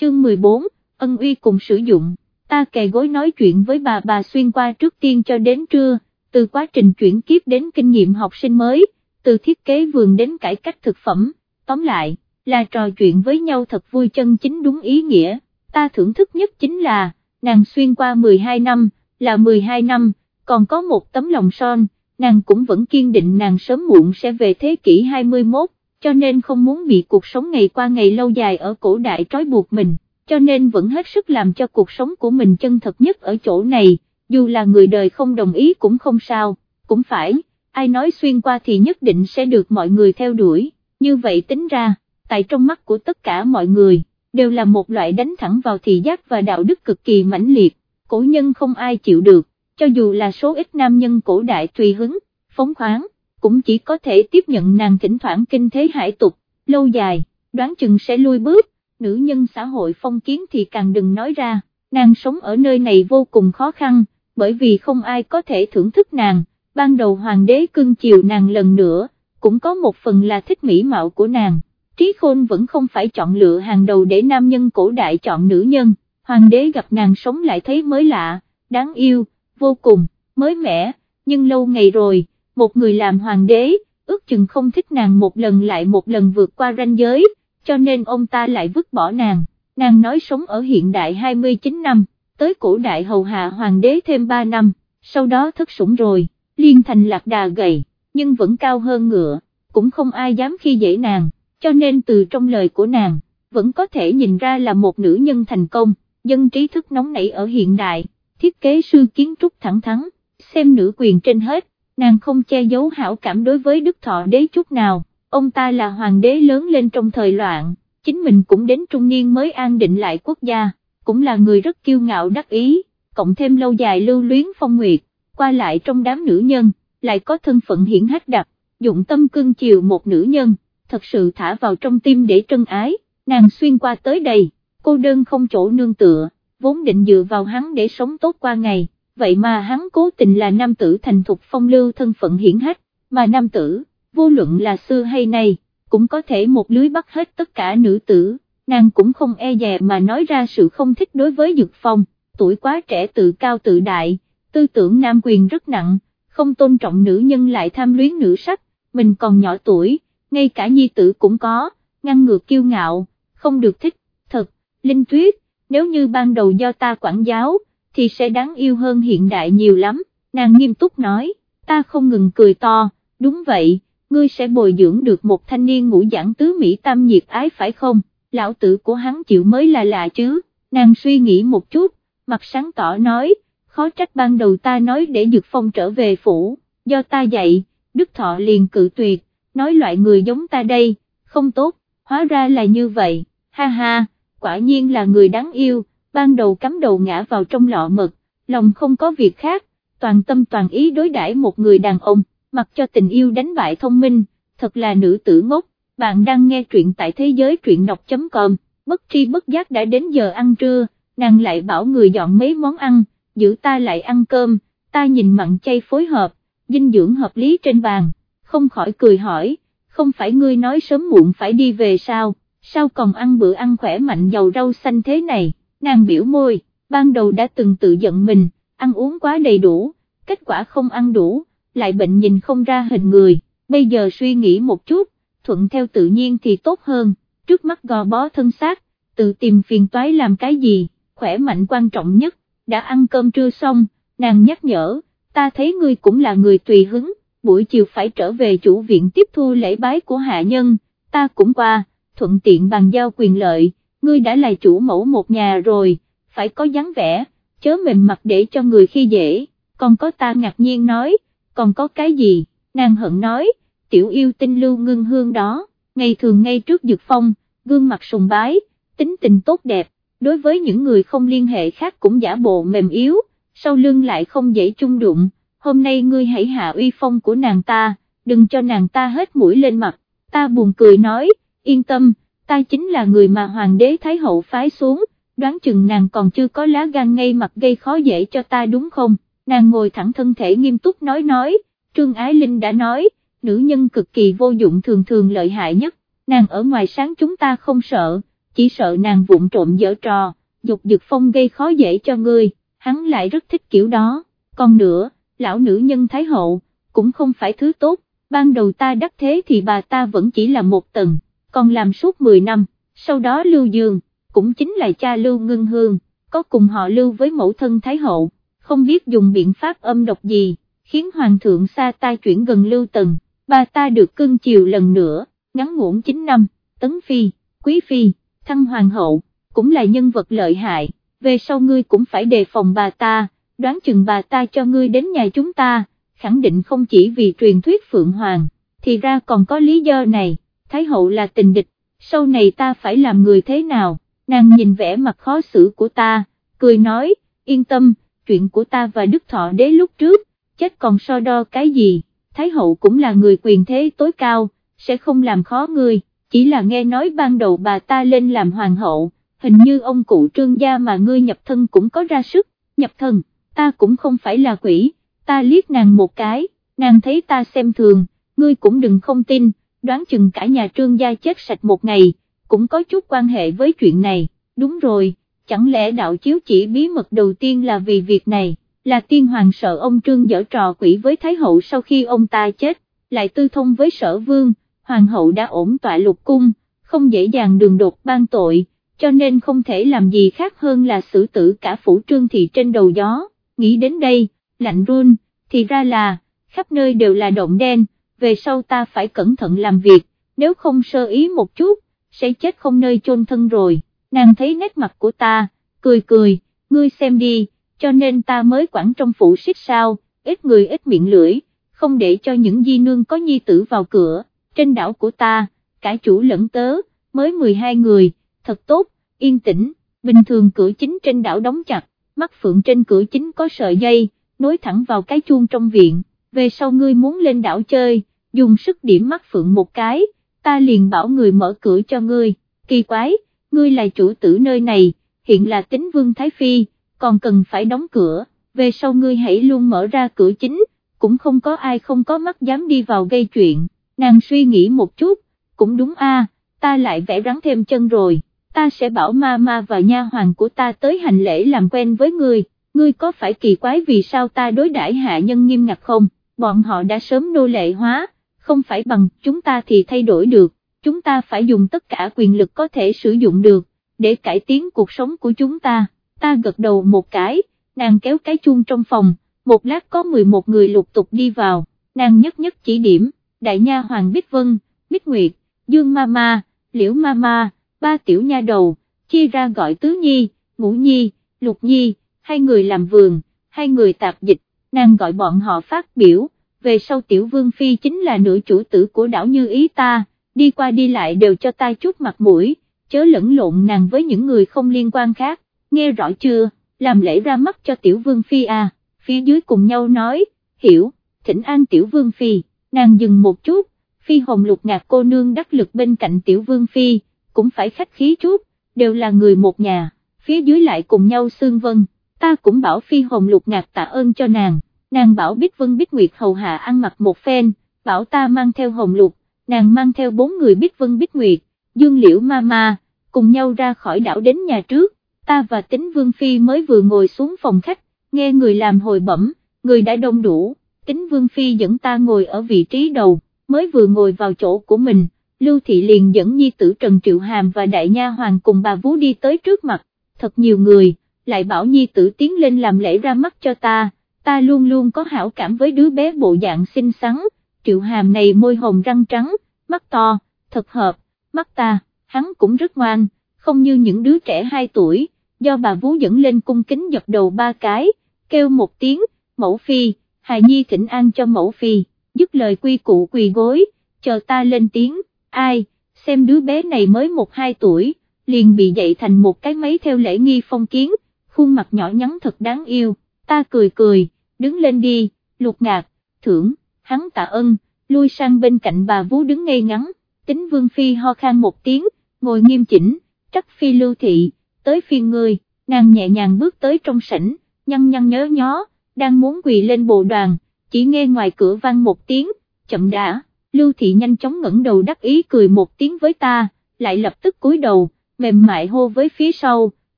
chương 14, ân uy cùng sử dụng, ta kề gối nói chuyện với bà bà xuyên qua trước tiên cho đến trưa, từ quá trình chuyển kiếp đến kinh nghiệm học sinh mới, từ thiết kế vườn đến cải cách thực phẩm, tóm lại, là trò chuyện với nhau thật vui chân chính đúng ý nghĩa, ta thưởng thức nhất chính là, nàng xuyên qua 12 năm, là 12 năm, còn có một tấm lòng son, nàng cũng vẫn kiên định nàng sớm muộn sẽ về thế kỷ 21, cho nên không muốn bị cuộc sống ngày qua ngày lâu dài ở cổ đại trói buộc mình, cho nên vẫn hết sức làm cho cuộc sống của mình chân thật nhất ở chỗ này, dù là người đời không đồng ý cũng không sao, cũng phải, ai nói xuyên qua thì nhất định sẽ được mọi người theo đuổi, như vậy tính ra, tại trong mắt của tất cả mọi người, đều là một loại đánh thẳng vào thị giác và đạo đức cực kỳ mãnh liệt, cổ nhân không ai chịu được, cho dù là số ít nam nhân cổ đại tùy hứng, phóng khoáng, cũng chỉ có thể tiếp nhận nàng thỉnh thoảng kinh thế hải tục, lâu dài, đoán chừng sẽ lui bước, nữ nhân xã hội phong kiến thì càng đừng nói ra, nàng sống ở nơi này vô cùng khó khăn, bởi vì không ai có thể thưởng thức nàng, ban đầu hoàng đế cưng chiều nàng lần nữa, cũng có một phần là thích mỹ mạo của nàng, trí khôn vẫn không phải chọn lựa hàng đầu để nam nhân cổ đại chọn nữ nhân, hoàng đế gặp nàng sống lại thấy mới lạ, đáng yêu, vô cùng, mới mẻ, nhưng lâu ngày rồi, một người làm hoàng đế, ước chừng không thích nàng một lần lại một lần vượt qua ranh giới, cho nên ông ta lại vứt bỏ nàng, nàng nói sống ở hiện đại 29 năm, tới cổ đại hầu hạ hoàng đế thêm 3 năm, sau đó thất sủng rồi, liên thành lạc đà gầy, nhưng vẫn cao hơn ngựa, cũng không ai dám khi dễ nàng, cho nên từ trong lời của nàng, vẫn có thể nhìn ra là một nữ nhân thành công, dân trí thức nóng nảy ở hiện đại, thiết kế sư kiến trúc thẳng thắn, xem nữ quyền trên hết, nàng không che giấu hảo cảm đối với Đức Thọ đế chút nào, ông ta là hoàng đế lớn lên trong thời loạn, chính mình cũng đến trung niên mới an định lại quốc gia, cũng là người rất kiêu ngạo đắc ý, cộng thêm lâu dài lưu luyến phong nguyệt, qua lại trong đám nữ nhân, lại có thân phận hiển hách đặc, dụng tâm cưng chiều một nữ nhân, thật sự thả vào trong tim để trân ái, nàng xuyên qua tới đây, cô đơn không chỗ nương tựa, vốn định dựa vào hắn để sống tốt qua ngày, vậy mà hắn cố tình là nam tử thành thục phong lưu thân phận hiển hách, mà nam tử, vô luận là xưa hay nay, cũng có thể một lưới bắt hết tất cả nữ tử, nàng cũng không e dè mà nói ra sự không thích đối với Dực Phong, tuổi quá trẻ tự cao tự đại, tư tưởng nam quyền rất nặng, không tôn trọng nữ nhân lại tham luyến nữ sắc, mình còn nhỏ tuổi, ngay cả nhi tử cũng có, ngăn ngược kiêu ngạo, không được thích, thật, Linh Tuyết, nếu như ban đầu do ta quản giáo, thì sẽ đáng yêu hơn hiện đại nhiều lắm, nàng nghiêm túc nói, ta không ngừng cười to, đúng vậy, ngươi sẽ bồi dưỡng được một thanh niên ngũ giảng tứ Mỹ tam nhiệt ái phải không, lão tử của hắn chịu mới là lạ chứ, nàng suy nghĩ một chút, mặt sáng tỏ nói, khó trách ban đầu ta nói để Dược Phong trở về phủ, do ta dạy, Đức Thọ liền cự tuyệt, nói loại người giống ta đây, không tốt, hóa ra là như vậy, ha ha, quả nhiên là người đáng yêu, ban đầu cắm đầu ngã vào trong lọ mật, lòng không có việc khác, toàn tâm toàn ý đối đãi một người đàn ông, mặc cho tình yêu đánh bại thông minh, thật là nữ tử ngốc, bạn đang nghe truyện tại thế giới truyện đọc.com, bất tri bất giác đã đến giờ ăn trưa, nàng lại bảo người dọn mấy món ăn, giữ ta lại ăn cơm, ta nhìn mặn chay phối hợp, dinh dưỡng hợp lý trên bàn, không khỏi cười hỏi, không phải ngươi nói sớm muộn phải đi về sao, sao còn ăn bữa ăn khỏe mạnh giàu rau xanh thế này, nàng biểu môi, ban đầu đã từng tự giận mình, ăn uống quá đầy đủ, kết quả không ăn đủ, lại bệnh nhìn không ra hình người, bây giờ suy nghĩ một chút, thuận theo tự nhiên thì tốt hơn, trước mắt gò bó thân xác, tự tìm phiền toái làm cái gì, khỏe mạnh quan trọng nhất, đã ăn cơm trưa xong, nàng nhắc nhở, ta thấy ngươi cũng là người tùy hứng, buổi chiều phải trở về chủ viện tiếp thu lễ bái của hạ nhân, ta cũng qua, thuận tiện bàn giao quyền lợi, ngươi đã là chủ mẫu một nhà rồi, phải có dáng vẻ, chớ mềm mặt để cho người khi dễ, còn có ta ngạc nhiên nói, còn có cái gì, nàng hận nói, tiểu yêu tinh lưu ngưng hương đó, ngày thường ngay trước dược phong, gương mặt sùng bái, tính tình tốt đẹp, đối với những người không liên hệ khác cũng giả bộ mềm yếu, sau lưng lại không dễ chung đụng, hôm nay ngươi hãy hạ uy phong của nàng ta, đừng cho nàng ta hết mũi lên mặt, ta buồn cười nói, yên tâm, ta chính là người mà hoàng đế thái hậu phái xuống, đoán chừng nàng còn chưa có lá gan ngay mặt gây khó dễ cho ta đúng không, nàng ngồi thẳng thân thể nghiêm túc nói nói, Trương Ái Linh đã nói, nữ nhân cực kỳ vô dụng thường thường lợi hại nhất, nàng ở ngoài sáng chúng ta không sợ, chỉ sợ nàng vụng trộm dở trò, dục dực phong gây khó dễ cho ngươi, hắn lại rất thích kiểu đó, còn nữa, lão nữ nhân Thái Hậu, cũng không phải thứ tốt, ban đầu ta đắc thế thì bà ta vẫn chỉ là một tầng, còn làm suốt 10 năm, sau đó Lưu Dương, cũng chính là cha Lưu Ngân Hương, có cùng họ Lưu với mẫu thân Thái Hậu, không biết dùng biện pháp âm độc gì, khiến Hoàng thượng xa ta chuyển gần Lưu Tần, bà ta được cưng chiều lần nữa, ngắn ngủn 9 năm, Tấn Phi, Quý Phi, Thăng Hoàng hậu, cũng là nhân vật lợi hại, về sau ngươi cũng phải đề phòng bà ta, đoán chừng bà ta cho ngươi đến nhà chúng ta, khẳng định không chỉ vì truyền thuyết Phượng Hoàng, thì ra còn có lý do này, Thái hậu là tình địch, sau này ta phải làm người thế nào, nàng nhìn vẻ mặt khó xử của ta, cười nói, yên tâm, chuyện của ta và Đức Thọ đế lúc trước, chết còn so đo cái gì, Thái hậu cũng là người quyền thế tối cao, sẽ không làm khó ngươi, chỉ là nghe nói ban đầu bà ta lên làm hoàng hậu, hình như ông cụ trương gia mà ngươi nhập thân cũng có ra sức, nhập thân, ta cũng không phải là quỷ, ta liếc nàng một cái, nàng thấy ta xem thường, ngươi cũng đừng không tin, đoán chừng cả nhà trương gia chết sạch một ngày, cũng có chút quan hệ với chuyện này, đúng rồi, chẳng lẽ đạo chiếu chỉ bí mật đầu tiên là vì việc này, là tiên hoàng sợ ông trương dở trò quỷ với thái hậu sau khi ông ta chết, lại tư thông với sở vương, hoàng hậu đã ổn tọa lục cung, không dễ dàng đường đột ban tội, cho nên không thể làm gì khác hơn là xử tử cả phủ trương thị trên đầu gió, nghĩ đến đây, lạnh run, thì ra là, khắp nơi đều là động đen, về sau ta phải cẩn thận làm việc, nếu không sơ ý một chút, sẽ chết không nơi chôn thân rồi, nàng thấy nét mặt của ta, cười cười, ngươi xem đi, cho nên ta mới quản trong phủ xích sao, ít người ít miệng lưỡi, không để cho những di nương có nhi tử vào cửa, trên đảo của ta, cả chủ lẫn tớ, mới 12 người, thật tốt, yên tĩnh, bình thường cửa chính trên đảo đóng chặt, mắt phượng trên cửa chính có sợi dây, nối thẳng vào cái chuông trong viện, về sau ngươi muốn lên đảo chơi, dùng sức điểm mắt phượng một cái, ta liền bảo người mở cửa cho ngươi, kỳ quái, ngươi là chủ tử nơi này, hiện là tính vương Thái Phi, còn cần phải đóng cửa, về sau ngươi hãy luôn mở ra cửa chính, cũng không có ai không có mắt dám đi vào gây chuyện, nàng suy nghĩ một chút, cũng đúng a, ta lại vẽ rắn thêm chân rồi, ta sẽ bảo ma ma và nha hoàng của ta tới hành lễ làm quen với ngươi, ngươi có phải kỳ quái vì sao ta đối đãi hạ nhân nghiêm ngặt không, bọn họ đã sớm nô lệ hóa, không phải bằng chúng ta thì thay đổi được, chúng ta phải dùng tất cả quyền lực có thể sử dụng được, để cải tiến cuộc sống của chúng ta, ta gật đầu một cái, nàng kéo cái chuông trong phòng, một lát có 11 người lục tục đi vào, nàng nhất nhất chỉ điểm, đại nha hoàng Bích Vân, Bích Nguyệt, Dương Mama, Liễu Mama, ba tiểu nha đầu, chia ra gọi Tứ Nhi, Ngũ Nhi, Lục Nhi, hai người làm vườn, hai người tạp dịch, nàng gọi bọn họ phát biểu, về sau tiểu vương phi chính là nữ chủ tử của đảo như ý ta, đi qua đi lại đều cho ta chút mặt mũi, chớ lẫn lộn nàng với những người không liên quan khác, nghe rõ chưa, làm lễ ra mắt cho tiểu vương phi à, phía dưới cùng nhau nói, hiểu, thỉnh an tiểu vương phi, nàng dừng một chút, phi hồng lục ngạc cô nương đắc lực bên cạnh tiểu vương phi, cũng phải khách khí chút, đều là người một nhà, phía dưới lại cùng nhau xương vân, ta cũng bảo phi hồng lục ngạc tạ ơn cho nàng, nàng bảo Bích Vân Bích Nguyệt hầu hạ ăn mặc một phen, bảo ta mang theo hồng lục, nàng mang theo bốn người Bích Vân Bích Nguyệt, Dương Liễu Ma Ma, cùng nhau ra khỏi đảo đến nhà trước, ta và tính Vương Phi mới vừa ngồi xuống phòng khách, nghe người làm hồi bẩm, người đã đông đủ, tính Vương Phi dẫn ta ngồi ở vị trí đầu, mới vừa ngồi vào chỗ của mình, Lưu Thị liền dẫn nhi tử Trần Triệu Hàm và đại nha hoàng cùng bà Vú đi tới trước mặt, thật nhiều người, lại bảo nhi tử tiến lên làm lễ ra mắt cho ta, ta luôn luôn có hảo cảm với đứa bé bộ dạng xinh xắn, Triệu Hàm này môi hồng răng trắng, mắt to, thật hợp, mắt ta, hắn cũng rất ngoan, không như những đứa trẻ 2 tuổi, do bà Vú dẫn lên cung kính dập đầu ba cái, kêu một tiếng, mẫu phi, hài nhi thỉnh an cho mẫu phi, dứt lời quy cụ quỳ gối, chờ ta lên tiếng, ai, xem đứa bé này mới 1-2 tuổi, liền bị dạy thành một cái máy theo lễ nghi phong kiến, khuôn mặt nhỏ nhắn thật đáng yêu, ta cười cười, đứng lên đi, lục ngạc, thưởng, hắn tạ ơn, lui sang bên cạnh bà vú đứng ngay ngắn, tính vương phi ho khan một tiếng, ngồi nghiêm chỉnh, trắc phi lưu thị, tới phiên người, nàng nhẹ nhàng bước tới trong sảnh, nhăn nhăn nhớ nhó, đang muốn quỳ lên bộ đoàn, chỉ nghe ngoài cửa vang một tiếng, chậm đã, lưu thị nhanh chóng ngẩng đầu đắc ý cười một tiếng với ta, lại lập tức cúi đầu, mềm mại hô với phía sau,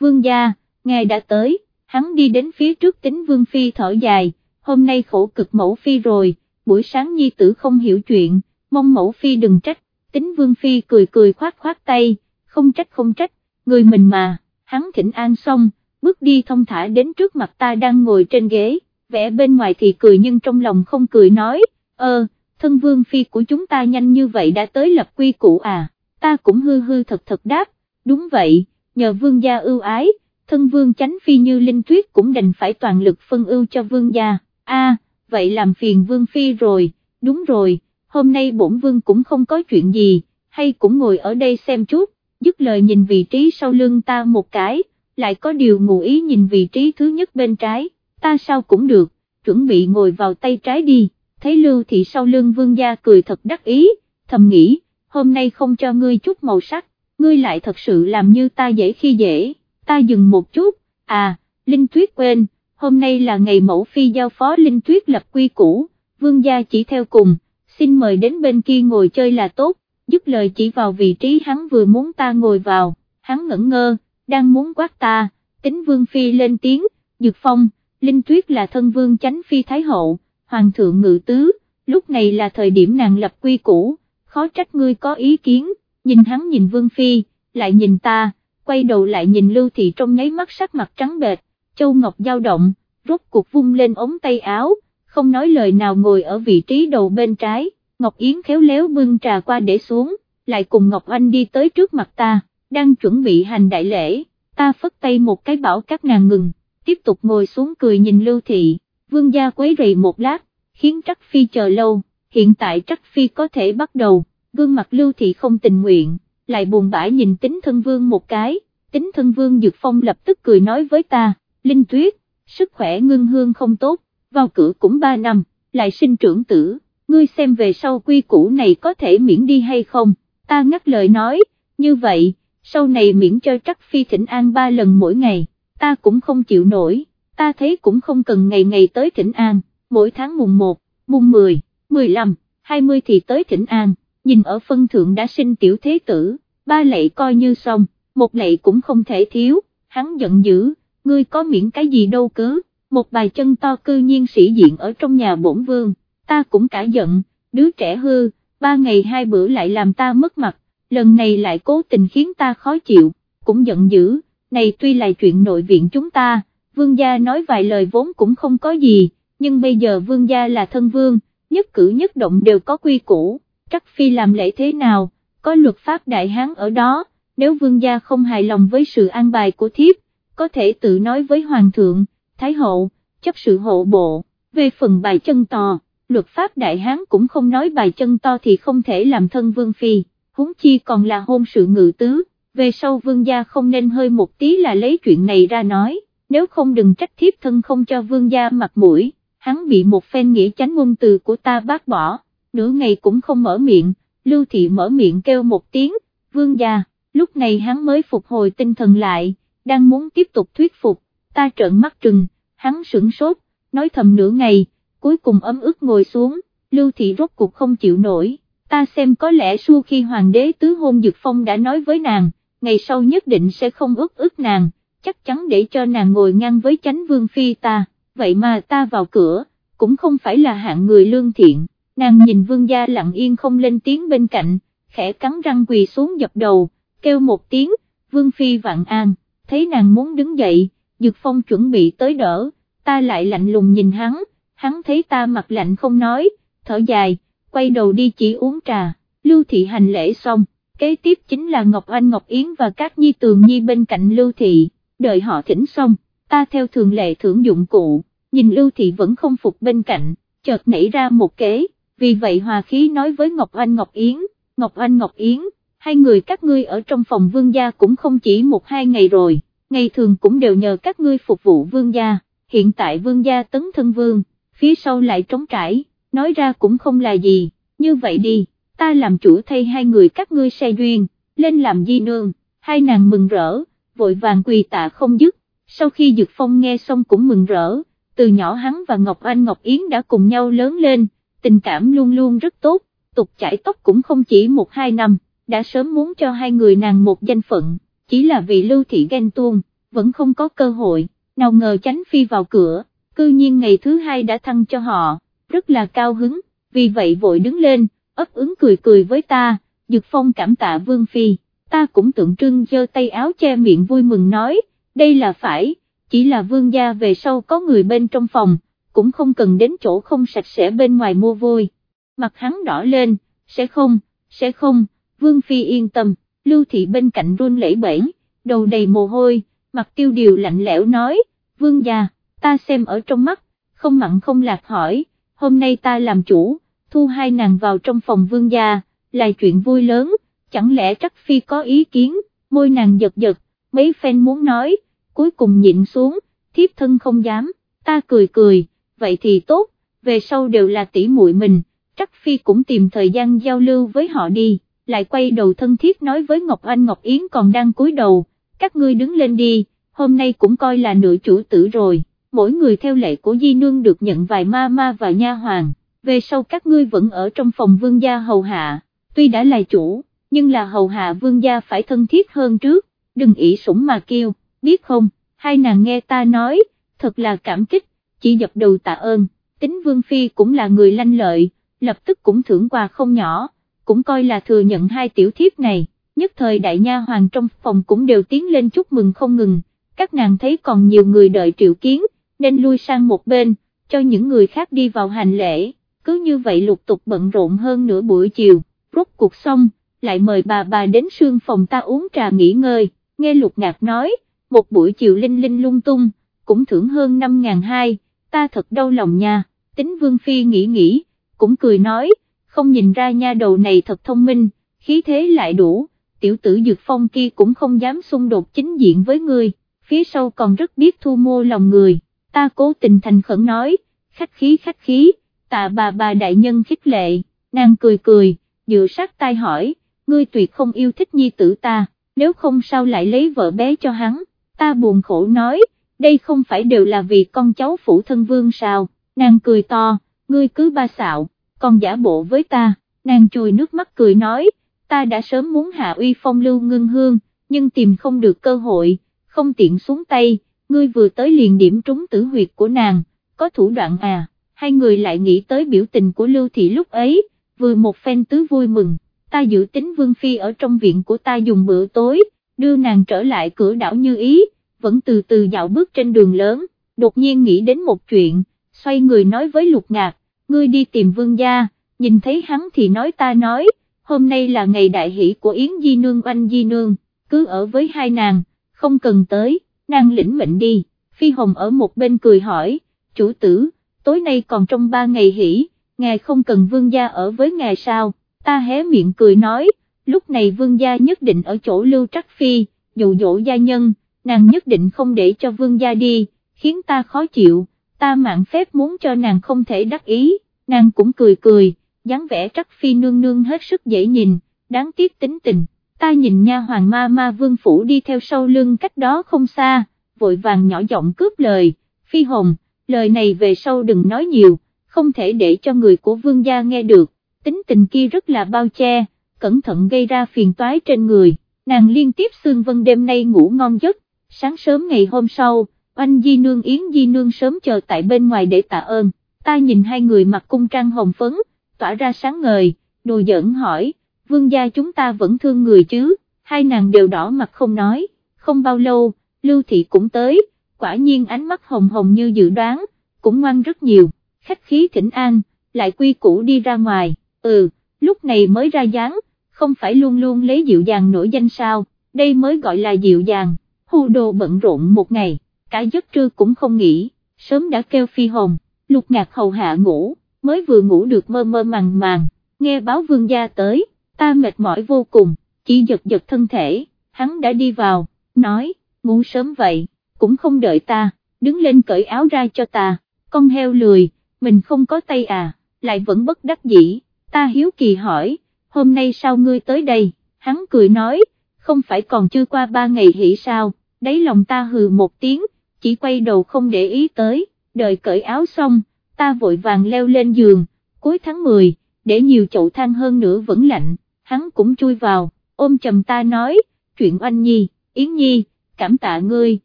vương gia, ngài đã tới, hắn đi đến phía trước tính vương phi thở dài, hôm nay khổ cực mẫu phi rồi, buổi sáng nhi tử không hiểu chuyện, mong mẫu phi đừng trách, tính vương phi cười cười khoát khoát tay, không trách không trách, người mình mà, hắn thỉnh an xong, bước đi thông thả đến trước mặt ta đang ngồi trên ghế, vẽ bên ngoài thì cười nhưng trong lòng không cười nói, ơ, thân vương phi của chúng ta nhanh như vậy đã tới lập quy củ à, ta cũng hư hư thật thật đáp, đúng vậy, nhờ vương gia ưu ái, thân vương chánh phi như linh tuyết cũng đành phải toàn lực phân ưu cho vương gia, a vậy làm phiền vương phi rồi, đúng rồi, hôm nay bổn vương cũng không có chuyện gì, hay cũng ngồi ở đây xem chút, dứt lời nhìn vị trí sau lưng ta một cái, lại có điều ngụ ý nhìn vị trí thứ nhất bên trái, ta sao cũng được, chuẩn bị ngồi vào tay trái đi, thấy lưu thị sau lưng vương gia cười thật đắc ý, thầm nghĩ, hôm nay không cho ngươi chút màu sắc, ngươi lại thật sự làm như ta dễ khi dễ, ta dừng một chút, à, Linh Tuyết quên, hôm nay là ngày mẫu phi giao phó Linh Tuyết lập quy củ, vương gia chỉ theo cùng, xin mời đến bên kia ngồi chơi là tốt, dứt lời chỉ vào vị trí hắn vừa muốn ta ngồi vào, hắn ngẩn ngơ, đang muốn quát ta, tính vương phi lên tiếng, dược phong, Linh Tuyết là thân vương chánh phi thái hậu, hoàng thượng ngự tứ, lúc này là thời điểm nàng lập quy củ, khó trách ngươi có ý kiến, nhìn hắn nhìn vương phi, lại nhìn ta, quay đầu lại nhìn lưu thị trong nháy mắt sắc mặt trắng bệch, châu ngọc dao động, rốt cuộc vung lên ống tay áo, không nói lời nào ngồi ở vị trí đầu bên trái, Ngọc Yến khéo léo bưng trà qua để xuống, lại cùng Ngọc Anh đi tới trước mặt ta, đang chuẩn bị hành đại lễ, ta phất tay một cái bảo các nàng ngừng, tiếp tục ngồi xuống cười nhìn Lưu Thị, vương gia quấy rầy một lát, khiến Trắc Phi chờ lâu, hiện tại Trắc Phi có thể bắt đầu, gương mặt Lưu Thị không tình nguyện, lại buồn bã nhìn tính thân vương một cái, tính thân vương Dược Phong lập tức cười nói với ta, Linh Tuyết, sức khỏe ngưng hương không tốt, vào cửa cũng ba năm, lại sinh trưởng tử, ngươi xem về sau quy củ này có thể miễn đi hay không, ta ngắt lời nói, như vậy, sau này miễn cho trắc phi thỉnh an ba lần mỗi ngày, ta cũng không chịu nổi, ta thấy cũng không cần ngày ngày tới thỉnh an, mỗi tháng mùng 1, mùng 10, 15, 20 thì tới thỉnh an, nhìn ở phân thượng đã sinh tiểu thế tử, ba lệ coi như xong, một lệ cũng không thể thiếu, hắn giận dữ, ngươi có miễn cái gì đâu cứ, một bài chân to cư nhiên sĩ diện ở trong nhà bổn vương, ta cũng cả giận, đứa trẻ hư, ba ngày hai bữa lại làm ta mất mặt, lần này lại cố tình khiến ta khó chịu, cũng giận dữ, này tuy là chuyện nội viện chúng ta, vương gia nói vài lời vốn cũng không có gì, nhưng bây giờ vương gia là thân vương, nhất cử nhất động đều có quy củ, trắc phi làm lễ thế nào, có luật pháp đại hán ở đó, nếu vương gia không hài lòng với sự an bài của thiếp, có thể tự nói với hoàng thượng, thái hậu, chấp sự hộ bộ, về phần bài chân to, luật pháp đại hán cũng không nói bài chân to thì không thể làm thân vương phi, huống chi còn là hôn sự ngự tứ, về sau vương gia không nên hơi một tí là lấy chuyện này ra nói, nếu không đừng trách thiếp thân không cho vương gia mặt mũi, hắn bị một phen nghĩa chánh ngôn từ của ta bác bỏ, nửa ngày cũng không mở miệng, lưu thị mở miệng kêu một tiếng, vương gia, lúc này hắn mới phục hồi tinh thần lại, đang muốn tiếp tục thuyết phục, ta trợn mắt trừng, hắn sửng sốt, nói thầm nửa ngày, cuối cùng ấm ức ngồi xuống, lưu thị rốt cuộc không chịu nổi, ta xem có lẽ sau khi hoàng đế tứ hôn Dược Phong đã nói với nàng, ngày sau nhất định sẽ không ức ức nàng, chắc chắn để cho nàng ngồi ngang với chánh vương phi ta, vậy mà ta vào cửa, cũng không phải là hạng người lương thiện, nàng nhìn vương gia lặng yên không lên tiếng bên cạnh, khẽ cắn răng quỳ xuống dập đầu, kêu một tiếng, vương phi vạn an, thấy nàng muốn đứng dậy, Dược Phong chuẩn bị tới đỡ, ta lại lạnh lùng nhìn hắn, hắn thấy ta mặt lạnh không nói, thở dài, quay đầu đi chỉ uống trà, Lưu Thị hành lễ xong, kế tiếp chính là Ngọc Anh Ngọc Yến và các nhi tường nhi bên cạnh Lưu Thị, đợi họ thỉnh xong, ta theo thường lệ thưởng dụng cụ, nhìn Lưu Thị vẫn không phục bên cạnh, chợt nảy ra một kế, vì vậy hòa khí nói với Ngọc Anh Ngọc Yến, Ngọc Anh Ngọc Yến, hai người các ngươi ở trong phòng vương gia cũng không chỉ một hai ngày rồi, ngày thường cũng đều nhờ các ngươi phục vụ vương gia, hiện tại vương gia tấn thân vương, phía sau lại trống trải, nói ra cũng không là gì, như vậy đi, ta làm chủ thay hai người các ngươi xe duyên, lên làm di nương, hai nàng mừng rỡ, vội vàng quỳ tạ không dứt, sau khi Dược Phong nghe xong cũng mừng rỡ, từ nhỏ hắn và Ngọc Anh Ngọc Yến đã cùng nhau lớn lên, tình cảm luôn luôn rất tốt, tục chải tóc cũng không chỉ một hai năm, đã sớm muốn cho hai người nàng một danh phận chỉ là vì lưu thị ghen tuông, vẫn không có cơ hội, nào ngờ tránh phi vào cửa, cư nhiên ngày thứ hai đã thăng cho họ, rất là cao hứng, vì vậy vội đứng lên, ấp ứng cười cười với ta, Dược Phong cảm tạ Vương Phi, ta cũng tượng trưng giơ tay áo che miệng vui mừng nói, đây là phải, chỉ là vương gia về sau có người bên trong phòng, cũng không cần đến chỗ không sạch sẽ bên ngoài mua vui. Mặt hắn đỏ lên, sẽ không, sẽ không, Vương Phi yên tâm, Lưu Thị bên cạnh run lẩy bẩy, đầu đầy mồ hôi, mặt tiêu điều lạnh lẽo nói, Vương gia, ta xem ở trong mắt, không mặn không lạc hỏi, hôm nay ta làm chủ, thu hai nàng vào trong phòng Vương gia, là chuyện vui lớn, chẳng lẽ Trắc Phi có ý kiến, môi nàng giật giật, mấy phen muốn nói, cuối cùng nhịn xuống, thiếp thân không dám, ta cười cười, vậy thì tốt, về sau đều là tỷ muội mình, Trắc Phi cũng tìm thời gian giao lưu với họ đi, lại quay đầu thân thiết nói với Ngọc Anh Ngọc Yến còn đang cúi đầu, các ngươi đứng lên đi, hôm nay cũng coi là nửa chủ tử rồi, mỗi người theo lệ của Di Nương được nhận vài ma ma và nha hoàng, về sau các ngươi vẫn ở trong phòng vương gia hầu hạ, tuy đã là chủ, nhưng là hầu hạ vương gia phải thân thiết hơn trước, đừng ỷ sủng mà kêu, biết không, hai nàng nghe ta nói, thật là cảm kích, chỉ dập đầu tạ ơn, tính vương phi cũng là người lanh lợi, lập tức cũng thưởng quà không nhỏ, cũng coi là thừa nhận hai tiểu thiếp này, nhất thời đại nha hoàng trong phòng cũng đều tiến lên chúc mừng không ngừng, các nàng thấy còn nhiều người đợi triệu kiến, nên lui sang một bên, cho những người khác đi vào hành lễ, cứ như vậy lục tục bận rộn hơn nửa buổi chiều, rốt cuộc xong, lại mời bà bà đến sương phòng ta uống trà nghỉ ngơi, nghe lục ngạc nói, một buổi chiều linh linh lung tung, cũng thưởng hơn 5.000 hai, ta thật đau lòng nha, tính vương phi nghĩ nghĩ, cũng cười nói, không nhìn ra nha đầu này thật thông minh, khí thế lại đủ, tiểu tử dược phong kia cũng không dám xung đột chính diện với người, phía sau còn rất biết thu mua lòng người, ta cố tình thành khẩn nói, khách khí khách khí, tạ bà bà đại nhân khích lệ, nàng cười cười, dựa sát tai hỏi, ngươi tuyệt không yêu thích nhi tử ta, nếu không sao lại lấy vợ bé cho hắn, ta buồn khổ nói, đây không phải đều là vì con cháu phủ thân vương sao, nàng cười to, ngươi cứ ba xạo, còn giả bộ với ta, nàng chùi nước mắt cười nói, ta đã sớm muốn hạ uy phong lưu ngưng hương, nhưng tìm không được cơ hội, không tiện xuống tay, ngươi vừa tới liền điểm trúng tử huyệt của nàng, có thủ đoạn à, hai người lại nghĩ tới biểu tình của lưu thị lúc ấy, vừa một phen tứ vui mừng, ta dự tính vương phi ở trong viện của ta dùng bữa tối, đưa nàng trở lại cửa đảo như ý, vẫn từ từ dạo bước trên đường lớn, đột nhiên nghĩ đến một chuyện, xoay người nói với lục ngạc, ngươi đi tìm vương gia, nhìn thấy hắn thì nói ta nói, hôm nay là ngày đại hỷ của Yến Di Nương oanh Di Nương, cứ ở với hai nàng, không cần tới, nàng lĩnh mệnh đi, Phi Hồng ở một bên cười hỏi, chủ tử, tối nay còn trong ba ngày hỷ, ngài không cần vương gia ở với ngài sao, ta hé miệng cười nói, lúc này vương gia nhất định ở chỗ lưu trắc phi, dụ dỗ gia nhân, nàng nhất định không để cho vương gia đi, khiến ta khó chịu, ta mạng phép muốn cho nàng không thể đắc ý, nàng cũng cười cười, dáng vẻ trắc phi nương nương hết sức dễ nhìn, đáng tiếc tính tình, ta nhìn nha hoàng ma ma vương phủ đi theo sau lưng cách đó không xa, vội vàng nhỏ giọng cướp lời, phi hồng, lời này về sau đừng nói nhiều, không thể để cho người của vương gia nghe được, tính tình kia rất là bao che, cẩn thận gây ra phiền toái trên người, nàng liên tiếp xương vân đêm nay ngủ ngon giấc, sáng sớm ngày hôm sau, anh Di Nương Yến Di Nương sớm chờ tại bên ngoài để tạ ơn, ta nhìn hai người mặc cung trang hồng phấn, tỏa ra sáng ngời, đùa giỡn hỏi, vương gia chúng ta vẫn thương người chứ, hai nàng đều đỏ mặt không nói, không bao lâu, Lưu Thị cũng tới, quả nhiên ánh mắt hồng hồng như dự đoán, cũng ngoan rất nhiều, khách khí thỉnh an, lại quy củ đi ra ngoài, ừ, lúc này mới ra dáng, không phải luôn luôn lấy dịu dàng nổi danh sao, đây mới gọi là dịu dàng, hù đồ bận rộn một ngày, cả giấc trưa cũng không nghỉ, sớm đã kêu phi hồng, lục ngạc hầu hạ ngủ, mới vừa ngủ được mơ mơ màng màng, nghe báo vương gia tới, ta mệt mỏi vô cùng, chỉ giật giật thân thể, hắn đã đi vào, nói, ngủ sớm vậy, cũng không đợi ta, đứng lên cởi áo ra cho ta, con heo lười, mình không có tay à, lại vẫn bất đắc dĩ, ta hiếu kỳ hỏi, hôm nay sao ngươi tới đây, hắn cười nói, không phải còn chưa qua ba ngày hỉ sao, đấy lòng ta hừ một tiếng, chỉ quay đầu không để ý tới, đợi cởi áo xong, ta vội vàng leo lên giường, cuối tháng 10, để nhiều chậu than hơn nữa vẫn lạnh, hắn cũng chui vào, ôm chầm ta nói, chuyện oanh nhi, Yến Nhi, cảm tạ ngươi,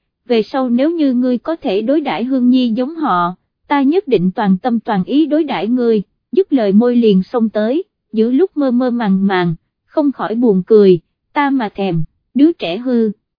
về sau nếu như ngươi có thể đối đãi Hương Nhi giống họ, ta nhất định toàn tâm toàn ý đối đãi ngươi, dứt lời môi liền xông tới, giữa lúc mơ mơ màng màng, không khỏi buồn cười, ta mà thèm, đứa trẻ hư.